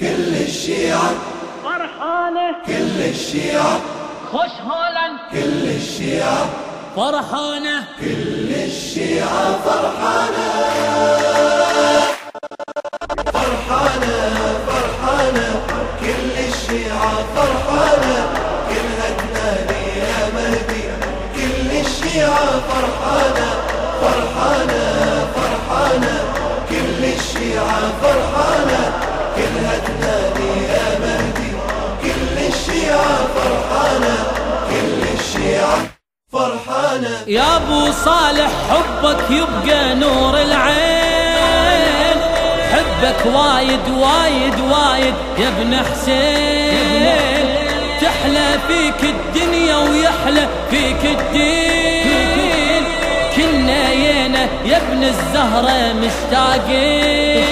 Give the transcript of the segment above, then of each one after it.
الشيعة. فرحانة. كل الشيعة. خوش هولا كل الشيعة. فرحانة. كل الشيعة فرحانة. فرحانة فرحانة. كل الشيعة فرحانة. كلها تنادي يا مهدي. كل الشيعة فرحانة. فرحانة كل الشيعة فرحانة يا ابو صالح حبك يبقى نور العين. حبك وايد وايد وايد يا ابن حسين. تحلى فيك الدنيا ويحلى فيك الدين. كنا يينا يا ابن الزهرة مشتاقين.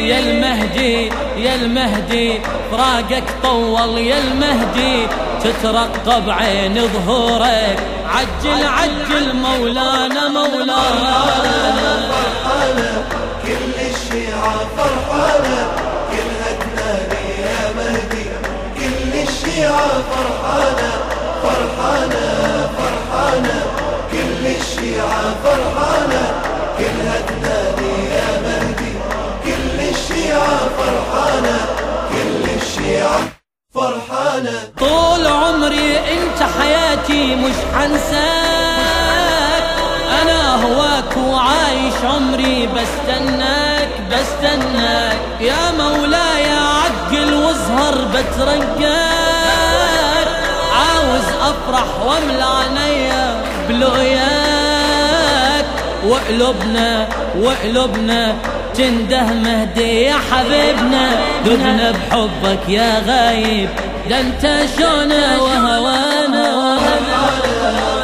يا المهدي يا المهدي فراقك طول يا المهدي تترقب عين ظهورك. عجل عجل مولانا مولانا. فرحانة كل الشيعة فرحانة تنادي يا مهدي كل الشيعة فرحانة فرحانة. فرحانة كل الشيعة فرحانة يا مهدي كل الشيعة فرحانة. فرحانة طول عمري انت حياتي مش حنساك. أنا هواك وعايش عمري بستناك بستناك. يا مولاي عقل وازهر بترقاك. عاوز افرح واملى عينيا بلقياك. وقلوبنا وقلوبنا تنده مهدي يا حبيبنا. دبنا بحبك يا غايب. ده انت شونا وهوانا.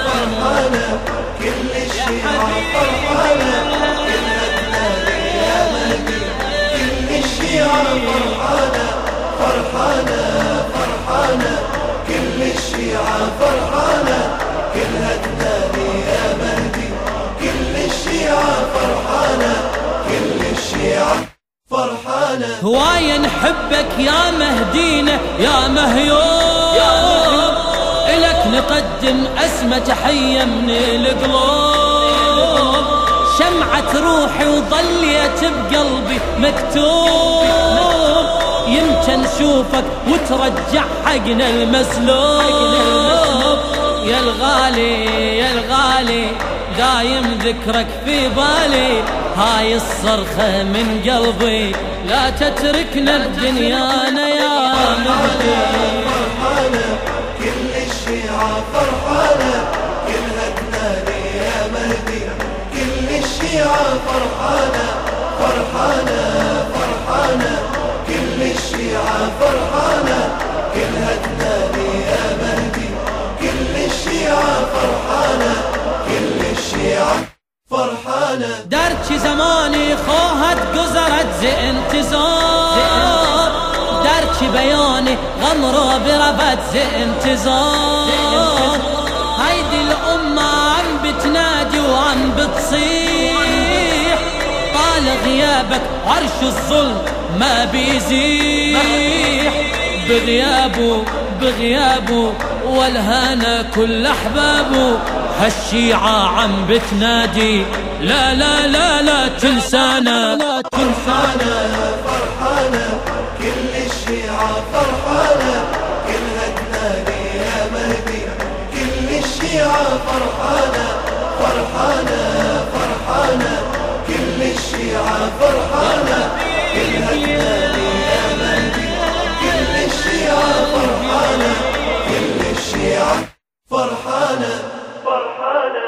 فرحانة كل الشيعة فرحانة كل الشيعة فرحانة فرحانة فرحانة كل الشيعة فرحانة. هواية نحبك يا مهدينا يا مهيوب إلك نقدم أسمى تحية من القلوب. شمعة روحي وظليت بقلبي مكتوب. يمكن نشوفك وترجع حقنا المسلوب. يا الغالي يا الغالي دايم ذكرك في بالي. هاي الصرخة من قلبي لا تتركنا بدنيانا يا مهدي. فرحانة كل الشيعة فرحانة كلها تنادي يا مهدي. كل الشيعة فرحانة. درتي زماني خوهت قزرت زي انتظار؟ درتي بياني غمرو بربت زي انتظار؟ هيدي الأمة عم بتنادي وعم بتصيح طال غيابك عرش الظلم ما بيزيح بغيابه بغيابه والهنا كل أحبابه هالشيعة عم بتنادي لا لا لا لا تنسانا. لا تنسانا. فرحانة كل الشيعة فرحانة كلها تنادي يا مهدي. كل الشيعة فرحانة فرحانة فرحانة كل الشيعة فرحانة كلها تنادي يا مهدي. كل الشيعة فرحانة كل الشيعة فرحانة فرحانة